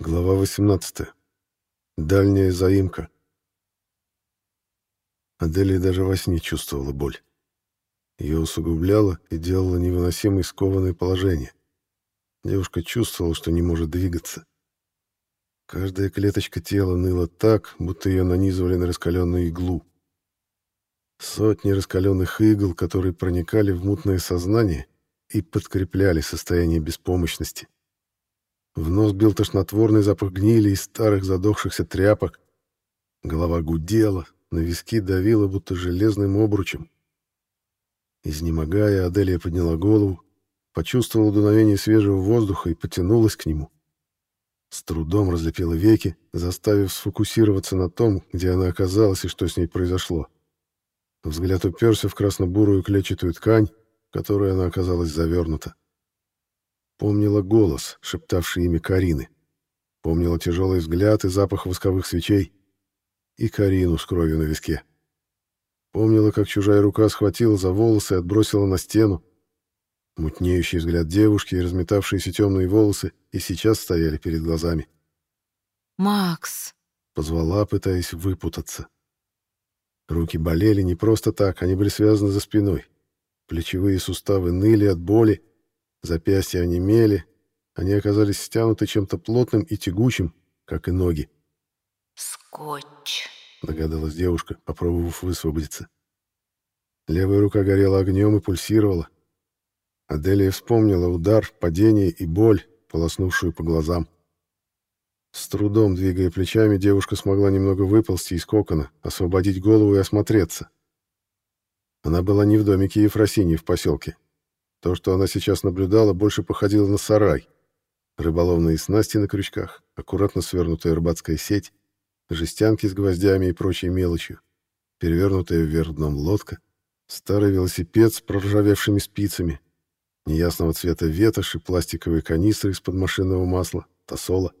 Глава 18. Дальняя заимка. Аделия даже во сне чувствовала боль. Ее усугубляло и делало невыносимое скованное положение. Девушка чувствовала, что не может двигаться. Каждая клеточка тела ныла так, будто ее нанизывали на раскаленную иглу. Сотни раскаленных игл, которые проникали в мутное сознание и подкрепляли состояние беспомощности. В нос бил тошнотворный запах гнили и старых задохшихся тряпок. Голова гудела, на виски давила, будто железным обручем. Изнемогая, Аделия подняла голову, почувствовала дуновение свежего воздуха и потянулась к нему. С трудом разлепила веки, заставив сфокусироваться на том, где она оказалась и что с ней произошло. Взгляд уперся в красно-бурую клетчатую ткань, в которой она оказалась завернута. Помнила голос, шептавший имя Карины. Помнила тяжелый взгляд и запах восковых свечей. И Карину с кровью на виске. Помнила, как чужая рука схватила за волосы и отбросила на стену. Мутнеющий взгляд девушки и разметавшиеся темные волосы и сейчас стояли перед глазами. «Макс!» — позвала, пытаясь выпутаться. Руки болели не просто так, они были связаны за спиной. Плечевые суставы ныли от боли, Запястья онемели, они оказались стянуты чем-то плотным и тягучим, как и ноги. «Скотч», — догадалась девушка, попробовав высвободиться. Левая рука горела огнем и пульсировала. Аделия вспомнила удар, падение и боль, полоснувшую по глазам. С трудом двигая плечами, девушка смогла немного выползти из кокона, освободить голову и осмотреться. Она была не в домике Ефросинии в поселке, то, что она сейчас наблюдала, больше походило на сарай. Рыболовные снасти на крючках, аккуратно свернутая рыбацкая сеть, жестянки с гвоздями и прочей мелочью, перевернутая вверх дном лодка, старый велосипед с проржавевшими спицами, неясного цвета ветошь и пластиковые канистры из-под машинного масла, тосола.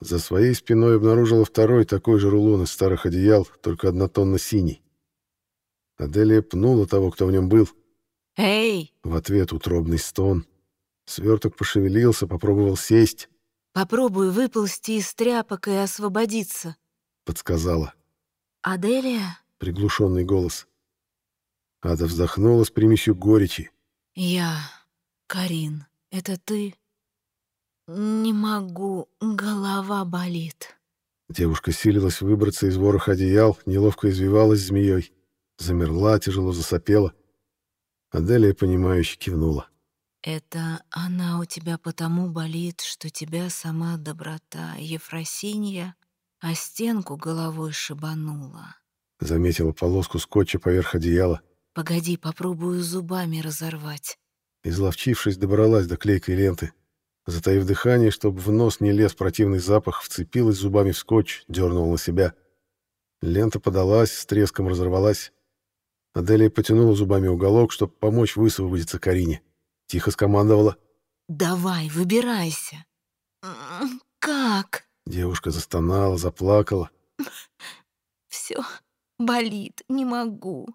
За своей спиной обнаружила второй такой же рулон из старых одеял, только однотонно синий. Аделия пнула того, кто в нем был — «Эй!» В ответ утробный стон. Сверток пошевелился, попробовал сесть. «Попробуй выползти из тряпок и освободиться», — подсказала. «Аделия?» — приглушенный голос. Ада вздохнула с примесью горечи. «Я... Карин, это ты?» «Не могу, голова болит». Девушка силилась выбраться из вороха одеял, неловко извивалась змеей. Замерла, тяжело засопела. Аделия, понимающе кивнула. «Это она у тебя потому болит, что тебя сама доброта Ефросинья, а стенку головой шибанула». Заметила полоску скотча поверх одеяла. «Погоди, попробую зубами разорвать». Изловчившись, добралась до клейкой ленты. Затаив дыхание, чтобы в нос не лез противный запах, вцепилась зубами в скотч, дернула на себя. Лента подалась, с треском разорвалась. Аделия потянула зубами уголок, чтобы помочь высвободиться Карине. Тихо скомандовала. «Давай, выбирайся». «Как?» Девушка застонала, заплакала. «Все болит, не могу».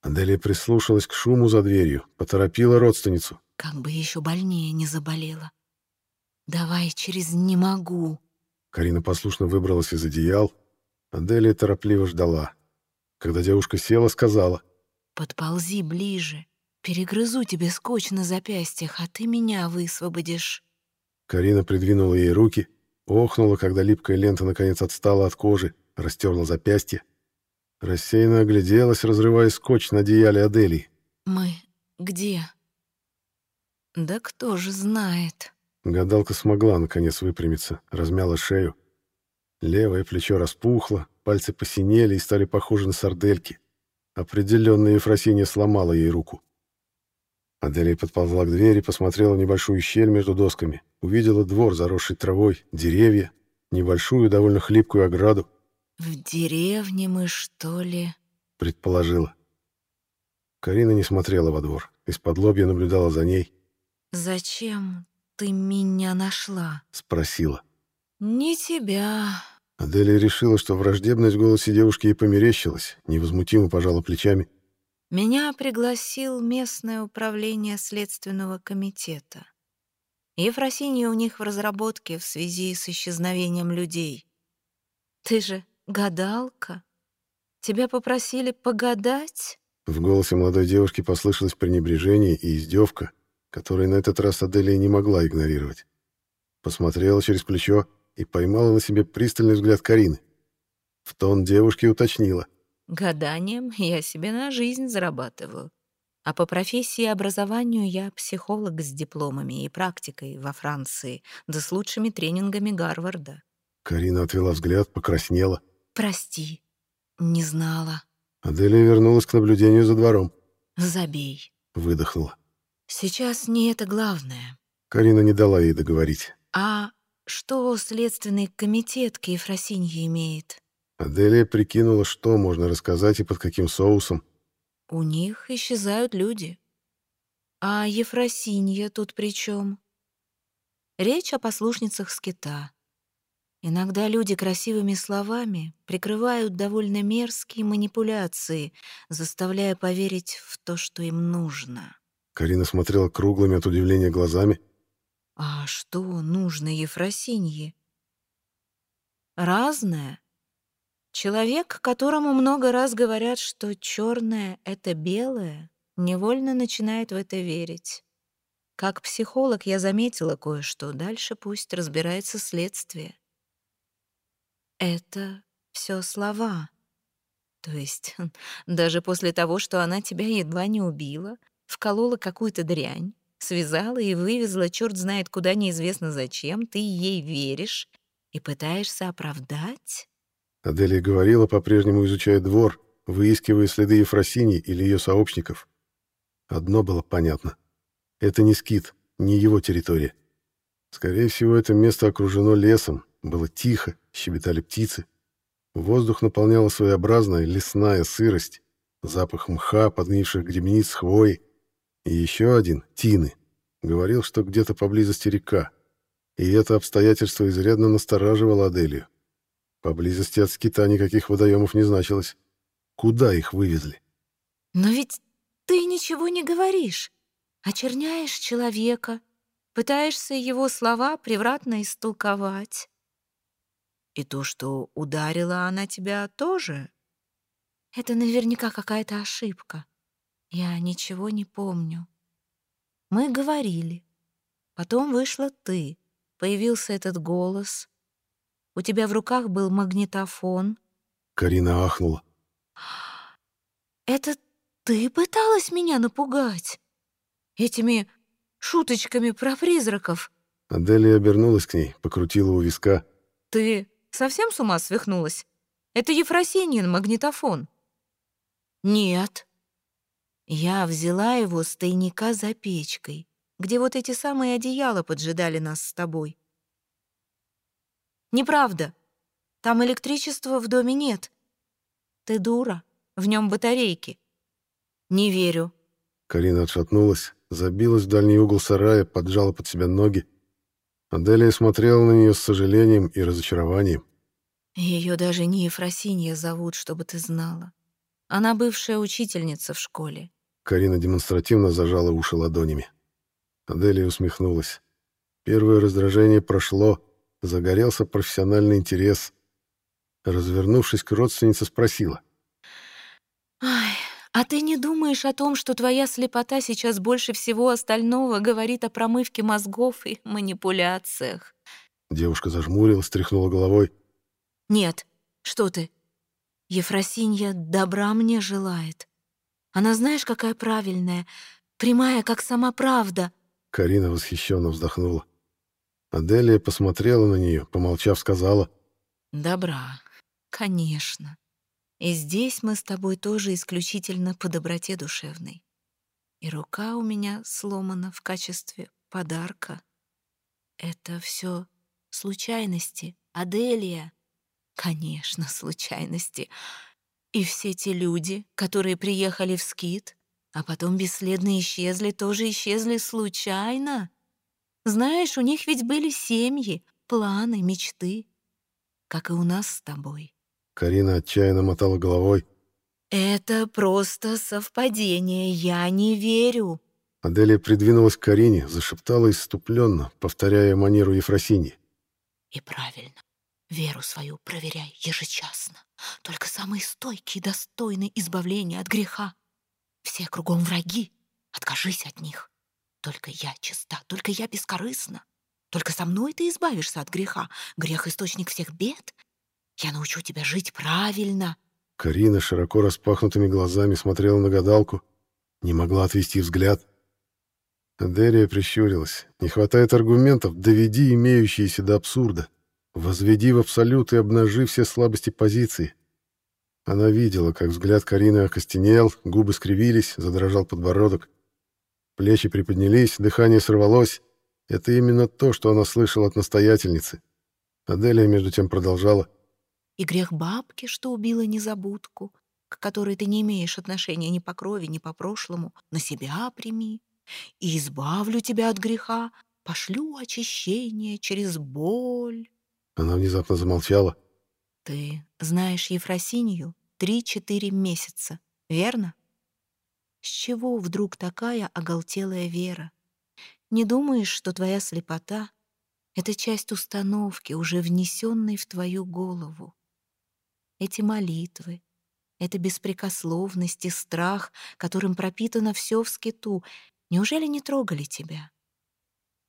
Аделия прислушалась к шуму за дверью, поторопила родственницу. «Как бы еще больнее не заболела. Давай через «не могу». Карина послушно выбралась из одеял. Аделия торопливо ждала. Когда девушка села, сказала — Подползи ближе. Перегрызу тебе скотч на запястьях, а ты меня высвободишь. Карина придвинула ей руки, охнула, когда липкая лента наконец отстала от кожи, растерла запястье. Рассеянно огляделась, разрывая скотч на одеяле Аделии. «Мы где?» «Да кто же знает?» Гадалка смогла, наконец, выпрямиться, размяла шею. Левое плечо распухло, пальцы посинели и стали похожи на сардельки. Определенно Ефросинья сломала ей руку. Аделия подползла к двери, посмотрела в небольшую щель между досками, увидела двор, заросший травой, деревья, небольшую, довольно хлипкую ограду. «В деревне мы, что ли?» — предположила. Карина не смотрела во двор, из-под лобья наблюдала за ней. «Зачем ты меня нашла?» — спросила. «Не тебя», Аделия решила, что враждебность в голосе девушки ей померещилась, невозмутимо пожала плечами. «Меня пригласил местное управление Следственного комитета. Ефросинья у них в разработке в связи с исчезновением людей. Ты же гадалка. Тебя попросили погадать? В голосе молодой девушки послышалось пренебрежение и издевка, которые на этот раз Аделия не могла игнорировать. Посмотрела через плечо и поймала на себе пристальный взгляд Карины. В тон девушки уточнила. «Гаданием я себе на жизнь зарабатываю. А по профессии и образованию я психолог с дипломами и практикой во Франции, да с лучшими тренингами Гарварда». Карина отвела взгляд, покраснела. «Прости, не знала». Аделия вернулась к наблюдению за двором. «Забей», — выдохнула. «Сейчас не это главное». Карина не дала ей договорить. «А что Следственный комитет к Ефросинье имеет?» Аделия прикинула, что можно рассказать и под каким соусом. «У них исчезают люди. А Ефросинья тут при чем? Речь о послушницах скита. Иногда люди красивыми словами прикрывают довольно мерзкие манипуляции, заставляя поверить в то, что им нужно». Карина смотрела круглыми от удивления глазами. А что нужно Ефросинье? Разное. Человек, которому много раз говорят, что черное — это белое, невольно начинает в это верить. Как психолог я заметила кое-что, дальше пусть разбирается следствие. Это все слова. То есть даже после того, что она тебя едва не убила, вколола какую-то дрянь, Связала и вывезла черт знает куда неизвестно зачем. Ты ей веришь и пытаешься оправдать? Аделия говорила, по-прежнему изучая двор, выискивая следы Ефросинии или ее сообщников. Одно было понятно. Это не скит, не его территория. Скорее всего, это место окружено лесом, было тихо, щебетали птицы. Воздух наполняла своеобразная лесная сырость, запах мха, подгнивших гребниц, хвои. И еще один, Тины, говорил, что где-то поблизости река, и это обстоятельство изрядно настораживало Аделию. Поблизости от скита никаких водоемов не значилось. Куда их вывезли? «Но ведь ты ничего не говоришь. Очерняешь человека, пытаешься его слова превратно истолковать. И то, что ударила она тебя, тоже? Это наверняка какая-то ошибка. Я ничего не помню. Мы говорили. Потом вышла ты. Появился этот голос. У тебя в руках был магнитофон. Карина ахнула. Это ты пыталась меня напугать? Этими шуточками про призраков? Аделия обернулась к ней, покрутила у виска. Ты совсем с ума свихнулась? Это Ефросиньин магнитофон. Нет, я взяла его с тайника за печкой, где вот эти самые одеяла поджидали нас с тобой. Неправда. Там электричества в доме нет. Ты дура. В нем батарейки. Не верю. Карина отшатнулась, забилась в дальний угол сарая, поджала под себя ноги. Аделия смотрела на нее с сожалением и разочарованием. Ее даже не Ефросинья зовут, чтобы ты знала. Она бывшая учительница в школе. Карина демонстративно зажала уши ладонями. Аделия усмехнулась. Первое раздражение прошло, загорелся профессиональный интерес. Развернувшись к родственнице, спросила. «Ай, а ты не думаешь о том, что твоя слепота сейчас больше всего остального говорит о промывке мозгов и манипуляциях?» Девушка зажмурилась, тряхнула головой. «Нет, что ты? Ефросинья добра мне желает. Она знаешь, какая правильная, прямая, как сама правда». Карина восхищенно вздохнула. Аделия посмотрела на нее, помолчав, сказала. «Добра, конечно. И здесь мы с тобой тоже исключительно по доброте душевной. И рука у меня сломана в качестве подарка. Это все случайности, Аделия. Конечно, случайности. И все те люди, которые приехали в скит, а потом бесследно исчезли, тоже исчезли случайно. Знаешь, у них ведь были семьи, планы, мечты, как и у нас с тобой. Карина отчаянно мотала головой. Это просто совпадение, я не верю. Аделия придвинулась к Карине, зашептала иступленно, повторяя манеру Ефросиньи. «И правильно. Веру свою проверяй ежечасно. Только самые стойкие достойны избавления от греха. Все кругом враги. Откажись от них. Только я чиста, только я бескорыстна. Только со мной ты избавишься от греха. Грех — источник всех бед. Я научу тебя жить правильно». Карина широко распахнутыми глазами смотрела на гадалку, не могла отвести взгляд. Адерия прищурилась. «Не хватает аргументов, доведи имеющиеся до абсурда. Возведи в абсолют и обнажи все слабости позиции». Она видела, как взгляд Карины окостенел, губы скривились, задрожал подбородок. Плечи приподнялись, дыхание сорвалось. Это именно то, что она слышала от настоятельницы. Аделия, между тем, продолжала. «И грех бабки, что убила незабудку, к которой ты не имеешь отношения ни по крови, ни по прошлому, на себя прими. И избавлю тебя от греха, пошлю очищение через боль». Она внезапно замолчала. «Ты знаешь Ефросинью три-четыре месяца, верно?» С чего вдруг такая оголтелая вера? Не думаешь, что твоя слепота — это часть установки, уже внесенной в твою голову? Эти молитвы, это беспрекословность и страх, которым пропитано все в скиту, неужели не трогали тебя?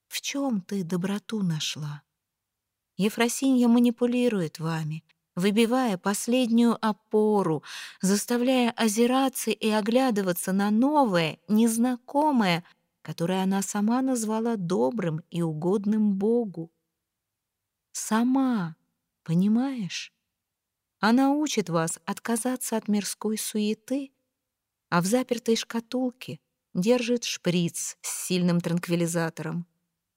В чем ты доброту нашла? Ефросинья манипулирует вами, выбивая последнюю опору, заставляя озираться и оглядываться на новое, незнакомое, которое она сама назвала добрым и угодным Богу. Сама, понимаешь? Она учит вас отказаться от мирской суеты, а в запертой шкатулке держит шприц с сильным транквилизатором,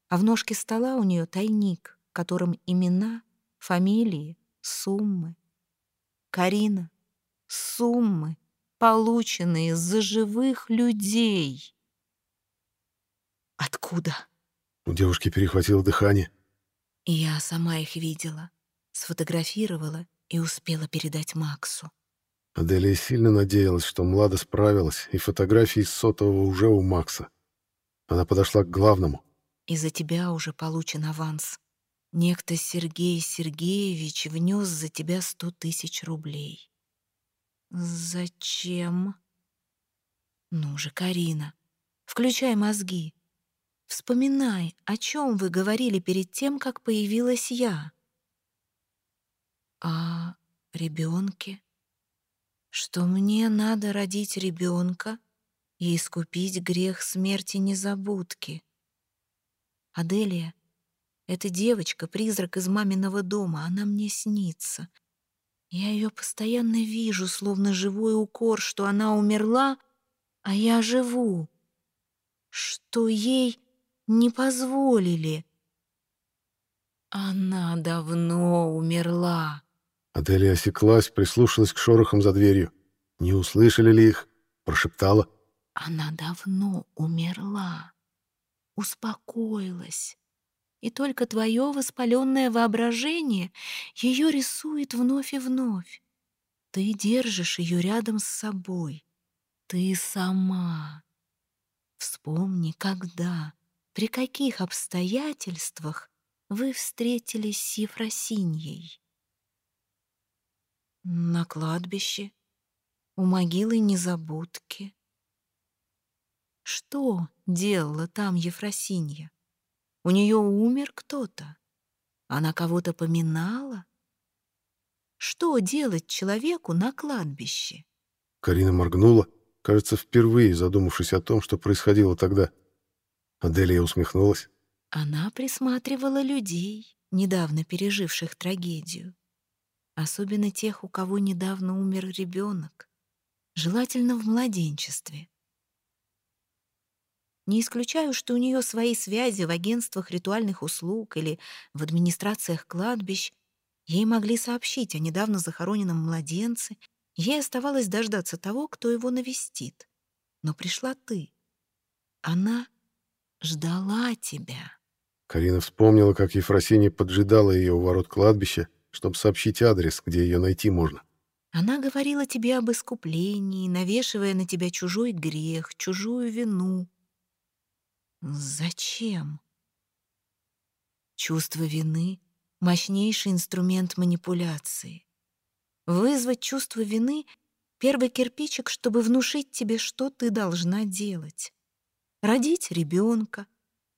а в ножке стола у нее тайник, в котором имена, фамилии, суммы. Карина, суммы, полученные за живых людей. Откуда? У девушки перехватило дыхание. Я сама их видела, сфотографировала и успела передать Максу. Аделия сильно надеялась, что Млада справилась, и фотографии из сотового уже у Макса. Она подошла к главному. «Из-за тебя уже получен аванс. Некто Сергей Сергеевич внес за тебя сто тысяч рублей. Зачем? Ну же, Карина, включай мозги. Вспоминай, о чем вы говорили перед тем, как появилась я. О ребенке? Что мне надо родить ребенка и искупить грех смерти незабудки. Аделия, эта девочка — призрак из маминого дома, она мне снится. Я ее постоянно вижу, словно живой укор, что она умерла, а я живу. Что ей не позволили. Она давно умерла. Аделия осеклась, прислушалась к шорохам за дверью. Не услышали ли их? Прошептала. Она давно умерла. Успокоилась и только твое воспаленное воображение ее рисует вновь и вновь. Ты держишь ее рядом с собой. Ты сама. Вспомни, когда, при каких обстоятельствах вы встретились с Ефросиньей. На кладбище, у могилы Незабудки. Что делала там Ефросинья? У нее умер кто-то. Она кого-то поминала. Что делать человеку на кладбище? Карина моргнула, кажется, впервые задумавшись о том, что происходило тогда. Аделия усмехнулась. Она присматривала людей, недавно переживших трагедию. Особенно тех, у кого недавно умер ребенок. Желательно в младенчестве. Не исключаю, что у нее свои связи в агентствах ритуальных услуг или в администрациях кладбищ. Ей могли сообщить о недавно захороненном младенце. Ей оставалось дождаться того, кто его навестит. Но пришла ты. Она ждала тебя. Карина вспомнила, как Ефросинья поджидала ее у ворот кладбища, чтобы сообщить адрес, где ее найти можно. Она говорила тебе об искуплении, навешивая на тебя чужой грех, чужую вину. Зачем? Чувство вины — мощнейший инструмент манипуляции. Вызвать чувство вины — первый кирпичик, чтобы внушить тебе, что ты должна делать. Родить ребенка,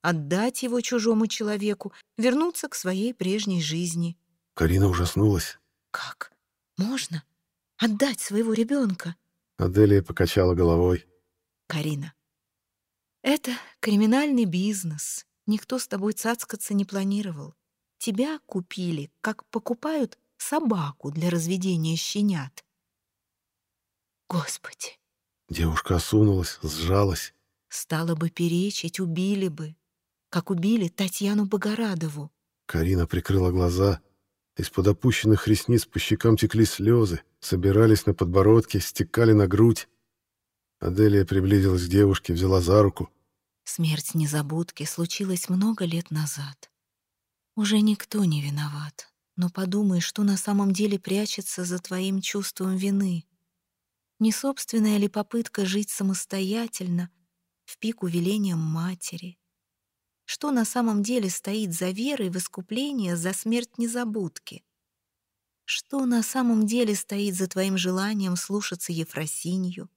отдать его чужому человеку, вернуться к своей прежней жизни. Карина ужаснулась. Как? Можно? Отдать своего ребенка? Аделия покачала головой. Карина, это криминальный бизнес. Никто с тобой цацкаться не планировал. Тебя купили, как покупают собаку для разведения щенят. Господи! Девушка осунулась, сжалась. Стало бы перечить, убили бы. Как убили Татьяну Богорадову. Карина прикрыла глаза. Из-под опущенных ресниц по щекам текли слезы, собирались на подбородке, стекали на грудь. Аделия приблизилась к девушке, взяла за руку. Смерть незабудки случилась много лет назад. Уже никто не виноват. Но подумай, что на самом деле прячется за твоим чувством вины. Не собственная ли попытка жить самостоятельно в пику велением матери? Что на самом деле стоит за верой в искупление за смерть незабудки? Что на самом деле стоит за твоим желанием слушаться Ефросинью?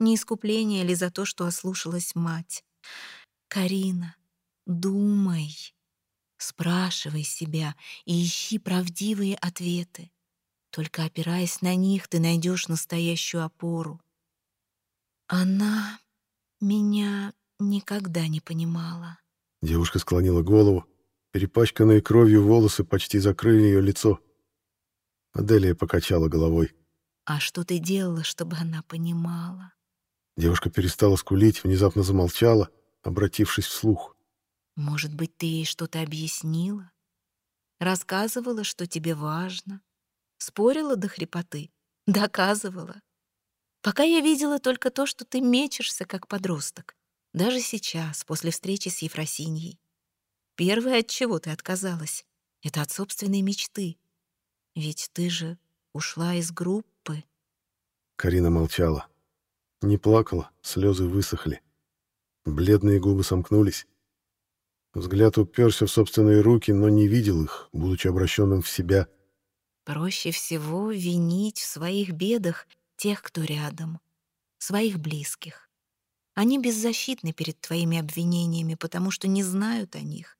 Не искупление ли за то, что ослушалась мать? Карина, думай, спрашивай себя и ищи правдивые ответы. Только опираясь на них, ты найдешь настоящую опору. Она меня никогда не понимала. Девушка склонила голову. Перепачканные кровью волосы почти закрыли ее лицо. Аделия покачала головой. «А что ты делала, чтобы она понимала?» Девушка перестала скулить, внезапно замолчала, обратившись вслух. «Может быть, ты ей что-то объяснила? Рассказывала, что тебе важно? Спорила до хрипоты? Доказывала? Пока я видела только то, что ты мечешься, как подросток. Даже сейчас, после встречи с Ефросиньей. Первое, от чего ты отказалась, это от собственной мечты. Ведь ты же ушла из группы. Карина молчала. Не плакала, слезы высохли. Бледные губы сомкнулись. Взгляд уперся в собственные руки, но не видел их, будучи обращенным в себя. Проще всего винить в своих бедах тех, кто рядом, своих близких. Они беззащитны перед твоими обвинениями, потому что не знают о них,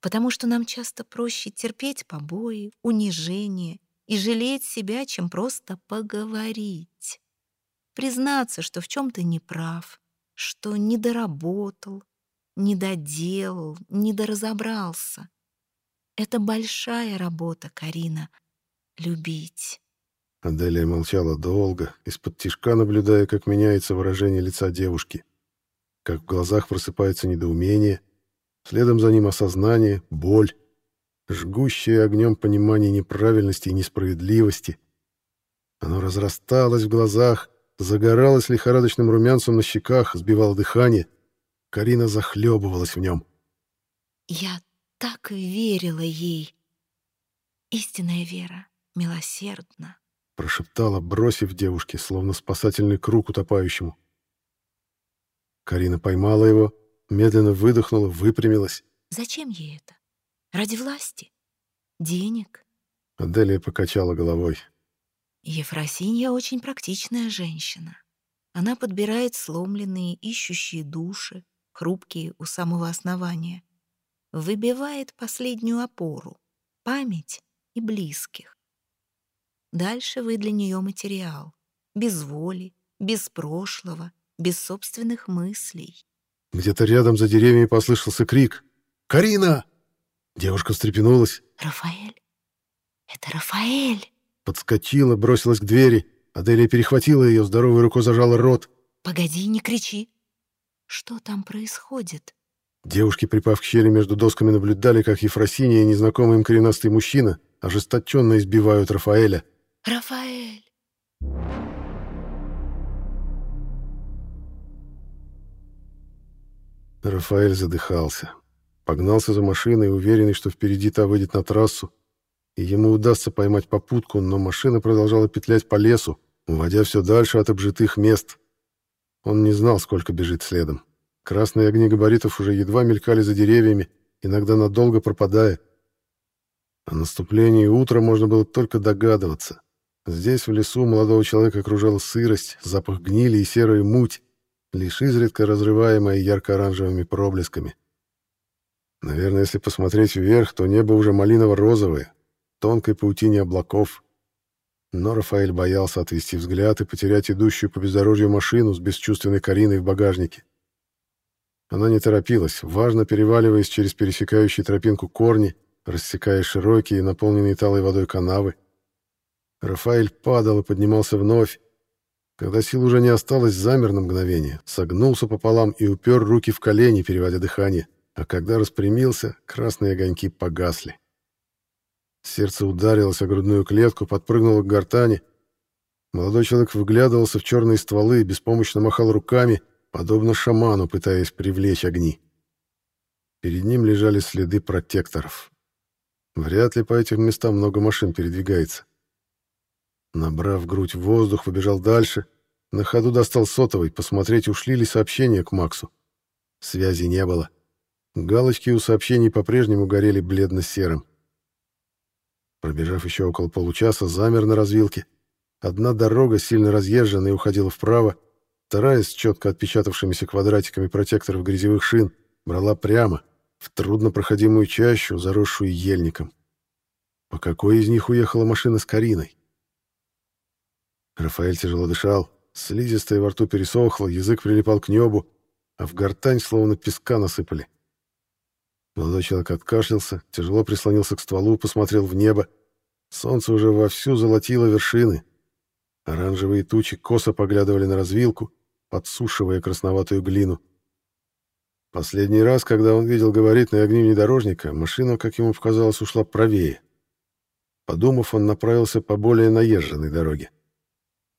потому что нам часто проще терпеть побои, унижение и жалеть себя, чем просто поговорить признаться, что в чем-то не прав, что недоработал, недоделал, недоразобрался. Это большая работа, Карина, любить. Аделия молчала долго, из-под тишка наблюдая, как меняется выражение лица девушки, как в глазах просыпается недоумение, следом за ним осознание, боль, жгущее огнем понимание неправильности и несправедливости. Оно разрасталось в глазах, загоралась лихорадочным румянцем на щеках, сбивала дыхание. Карина захлебывалась в нем. «Я так верила ей. Истинная вера, милосердна», — прошептала, бросив девушке, словно спасательный круг утопающему. Карина поймала его, медленно выдохнула, выпрямилась. «Зачем ей это? Ради власти? Денег?» Аделия покачала головой. Ефросинья очень практичная женщина. Она подбирает сломленные, ищущие души, хрупкие у самого основания. Выбивает последнюю опору, память и близких. Дальше вы для нее материал. Без воли, без прошлого, без собственных мыслей. Где-то рядом за деревьями послышался крик. «Карина!» Девушка встрепенулась. «Рафаэль! Это Рафаэль!» Подскочила, бросилась к двери. Аделия перехватила ее, здоровой рукой зажала рот. «Погоди, не кричи! Что там происходит?» Девушки, припав к щели между досками, наблюдали, как Ефросиния и незнакомый им коренастый мужчина ожесточенно избивают Рафаэля. «Рафаэль!» Рафаэль задыхался. Погнался за машиной, уверенный, что впереди та выйдет на трассу, и ему удастся поймать попутку, но машина продолжала петлять по лесу, уводя все дальше от обжитых мест. Он не знал, сколько бежит следом. Красные огни габаритов уже едва мелькали за деревьями, иногда надолго пропадая. О наступлении утра можно было только догадываться. Здесь, в лесу, молодого человека окружала сырость, запах гнили и серая муть, лишь изредка разрываемая ярко-оранжевыми проблесками. Наверное, если посмотреть вверх, то небо уже малиново-розовое, тонкой паутине облаков. Но Рафаэль боялся отвести взгляд и потерять идущую по бездорожью машину с бесчувственной Кариной в багажнике. Она не торопилась, важно переваливаясь через пересекающие тропинку корни, рассекая широкие, наполненные талой водой канавы. Рафаэль падал и поднимался вновь. Когда сил уже не осталось, замер на мгновение, согнулся пополам и упер руки в колени, переводя дыхание. А когда распрямился, красные огоньки погасли. Сердце ударилось о грудную клетку, подпрыгнуло к гортани. Молодой человек выглядывался в черные стволы, беспомощно махал руками, подобно шаману, пытаясь привлечь огни. Перед ним лежали следы протекторов. Вряд ли по этим местам много машин передвигается. Набрав грудь воздух, побежал дальше. На ходу достал сотовый, посмотреть, ушли ли сообщения к Максу. Связи не было. Галочки у сообщений по-прежнему горели бледно-серым. Пробежав еще около получаса, замер на развилке. Одна дорога, сильно разъезженная, уходила вправо, вторая, с четко отпечатавшимися квадратиками протекторов грязевых шин, брала прямо, в труднопроходимую чащу, заросшую ельником. По какой из них уехала машина с Кариной? Рафаэль тяжело дышал, слизистая во рту пересохла, язык прилипал к небу, а в гортань словно песка насыпали. Молодой человек откашлялся, тяжело прислонился к стволу, посмотрел в небо. Солнце уже вовсю золотило вершины. Оранжевые тучи косо поглядывали на развилку, подсушивая красноватую глину. Последний раз, когда он видел габаритные огни внедорожника, машина, как ему показалось, ушла правее. Подумав, он направился по более наезженной дороге.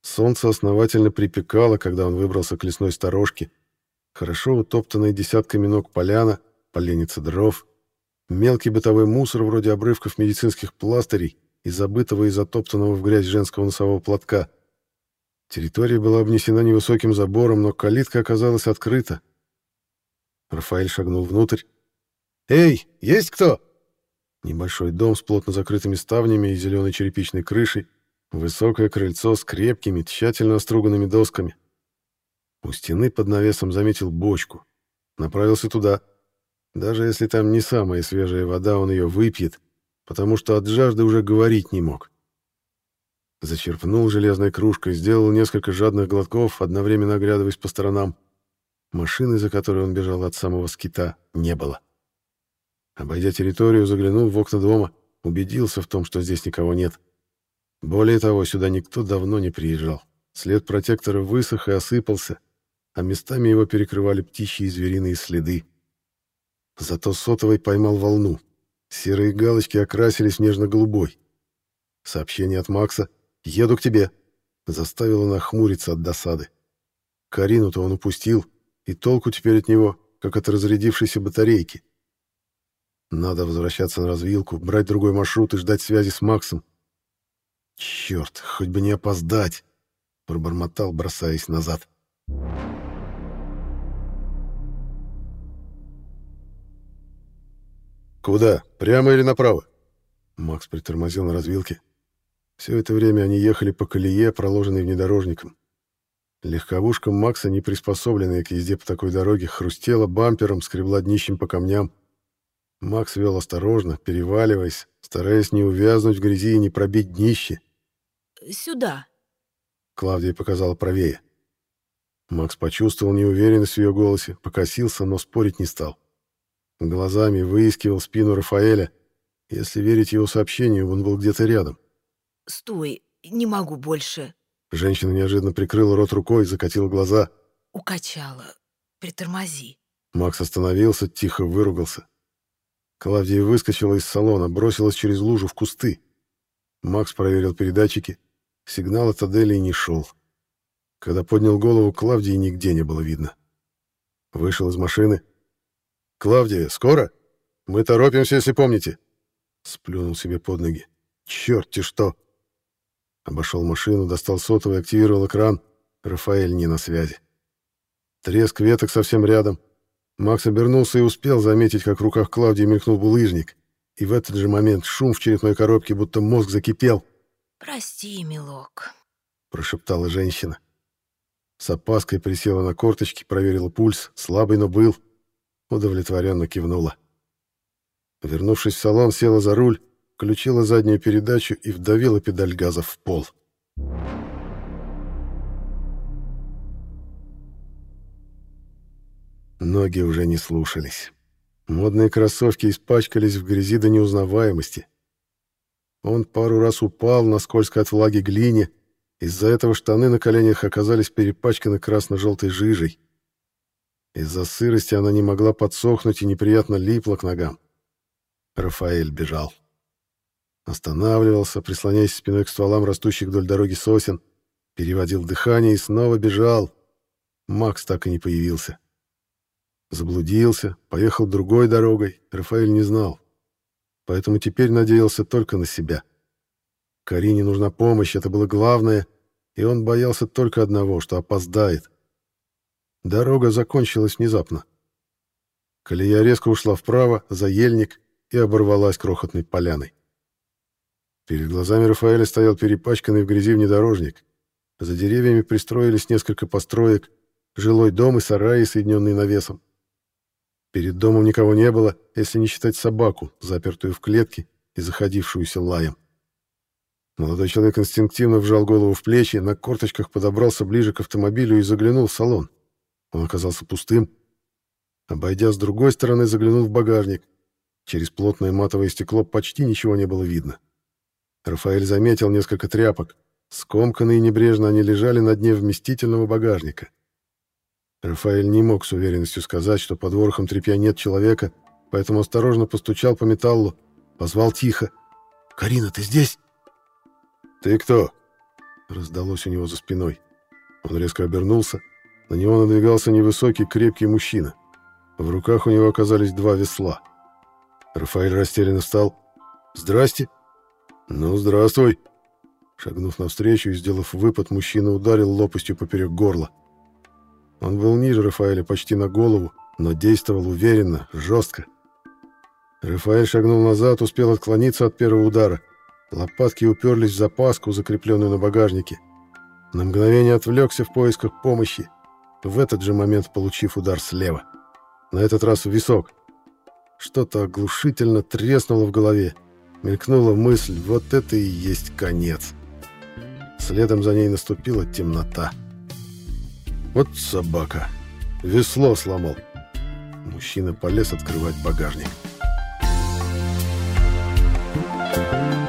Солнце основательно припекало, когда он выбрался к лесной сторожке. Хорошо утоптанная десятками ног поляна, поленница дров, мелкий бытовой мусор вроде обрывков медицинских пластырей и забытого и затоптанного в грязь женского носового платка. Территория была обнесена невысоким забором, но калитка оказалась открыта. Рафаэль шагнул внутрь. «Эй, есть кто?» Небольшой дом с плотно закрытыми ставнями и зеленой черепичной крышей, Высокое крыльцо с крепкими, тщательно оструганными досками. У стены под навесом заметил бочку. Направился туда. Даже если там не самая свежая вода, он ее выпьет, потому что от жажды уже говорить не мог. Зачерпнул железной кружкой, сделал несколько жадных глотков, одновременно оглядываясь по сторонам. Машины, за которой он бежал от самого скита, не было. Обойдя территорию, заглянул в окна дома, убедился в том, что здесь никого нет. Более того, сюда никто давно не приезжал. След протектора высох и осыпался, а местами его перекрывали птичьи и звериные следы. Зато сотовый поймал волну. Серые галочки окрасились нежно-голубой. Сообщение от Макса «Еду к тебе» заставило нахмуриться от досады. Карину-то он упустил, и толку теперь от него, как от разрядившейся батарейки. Надо возвращаться на развилку, брать другой маршрут и ждать связи с Максом, «Черт, хоть бы не опоздать!» — пробормотал, бросаясь назад. «Куда? Прямо или направо?» Макс притормозил на развилке. Все это время они ехали по колее, проложенной внедорожником. Легковушка Макса, не приспособленная к езде по такой дороге, хрустела бампером, скребла днищем по камням. Макс вел осторожно, переваливаясь, стараясь не увязнуть в грязи и не пробить днище сюда». Клавдия показала правее. Макс почувствовал неуверенность в ее голосе, покосился, но спорить не стал. Глазами выискивал спину Рафаэля. Если верить его сообщению, он был где-то рядом. «Стой, не могу больше». Женщина неожиданно прикрыла рот рукой, закатила глаза. «Укачала. Притормози». Макс остановился, тихо выругался. Клавдия выскочила из салона, бросилась через лужу в кусты. Макс проверил передатчики. Сигнал от Аделии не шел. Когда поднял голову, Клавдии нигде не было видно. Вышел из машины. «Клавдия, скоро? Мы торопимся, если помните». Сплюнул себе под ноги. «Черт-те что!» Обошел машину, достал сотовый, активировал экран. Рафаэль не на связи. Треск веток совсем рядом. Макс обернулся и успел заметить, как в руках Клавдии мелькнул булыжник. И в этот же момент шум в черепной коробке, будто мозг закипел. «Прости, милок», — прошептала женщина. С опаской присела на корточки, проверила пульс. Слабый, но был. Удовлетворенно кивнула. Вернувшись в салон, села за руль, включила заднюю передачу и вдавила педаль газа в пол. Ноги уже не слушались. Модные кроссовки испачкались в грязи до неузнаваемости. Он пару раз упал на скользкой от влаги глине, из-за этого штаны на коленях оказались перепачканы красно-желтой жижей. Из-за сырости она не могла подсохнуть и неприятно липла к ногам. Рафаэль бежал. Останавливался, прислоняясь спиной к стволам растущих вдоль дороги сосен, переводил дыхание и снова бежал. Макс так и не появился. Заблудился, поехал другой дорогой, Рафаэль не знал. Поэтому теперь надеялся только на себя. Карине нужна помощь, это было главное, и он боялся только одного, что опоздает. Дорога закончилась внезапно. Колея резко ушла вправо, за ельник, и оборвалась крохотной поляной. Перед глазами Рафаэля стоял перепачканный в грязи внедорожник. За деревьями пристроились несколько построек, жилой дом и сараи, соединенные навесом. Перед домом никого не было, если не считать собаку, запертую в клетке и заходившуюся лаем. Молодой человек инстинктивно вжал голову в плечи, на корточках подобрался ближе к автомобилю и заглянул в салон. Он оказался пустым. Обойдя с другой стороны, заглянул в багажник. Через плотное матовое стекло почти ничего не было видно. Рафаэль заметил несколько тряпок. Скомканные и небрежно они лежали на дне вместительного багажника. Рафаэль не мог с уверенностью сказать, что под ворохом тряпья нет человека, поэтому осторожно постучал по металлу, позвал тихо. «Карина, ты здесь?» «Ты кто?» — раздалось у него за спиной. Он резко обернулся. На него надвигался невысокий, крепкий мужчина. В руках у него оказались два весла. Рафаэль растерянно встал. «Здрасте!» «Ну, здравствуй!» Шагнув навстречу и сделав выпад, мужчина ударил лопастью поперек горла. Он был ниже Рафаэля почти на голову, но действовал уверенно, жестко. Рафаэль шагнул назад, успел отклониться от первого удара — Лопатки уперлись в запаску, закрепленную на багажнике. На мгновение отвлекся в поисках помощи, в этот же момент получив удар слева. На этот раз в висок. Что-то оглушительно треснуло в голове. Мелькнула мысль, вот это и есть конец. Следом за ней наступила темнота. Вот собака. Весло сломал. Мужчина полез открывать багажник. Thank you.